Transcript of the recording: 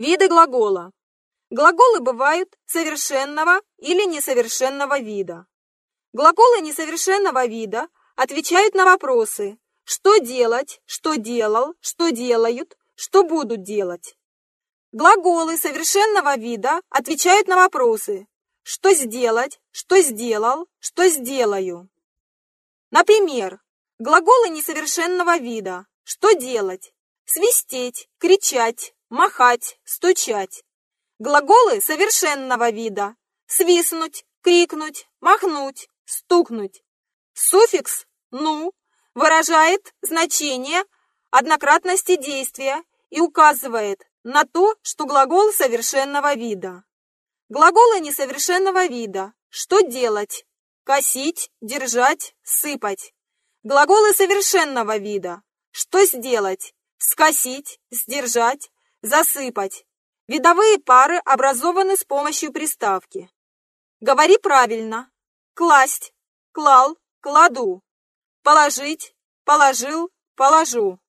Виды глагола. Глаголы бывают совершенного или несовершенного вида. Глаголы несовершенного вида отвечают на вопросы «что делать?», «что делал?», «что делают?», «что будут делать?». Глаголы совершенного вида отвечают на вопросы «что сделать?», «что сделал?», «что сделаю?». Например, глаголы несовершенного вида «что делать?», «свистеть», «кричать», махать, стучать. Глаголы совершенного вида. Свистнуть, крикнуть, махнуть, стукнуть. Суффикс «ну» выражает значение однократности действия и указывает на то, что глагол совершенного вида. Глаголы несовершенного вида. Что делать? Косить, держать, сыпать. Глаголы совершенного вида. Что сделать? Скосить, сдержать, Засыпать. Видовые пары образованы с помощью приставки. Говори правильно. Класть. Клал. Кладу. Положить. Положил. Положу.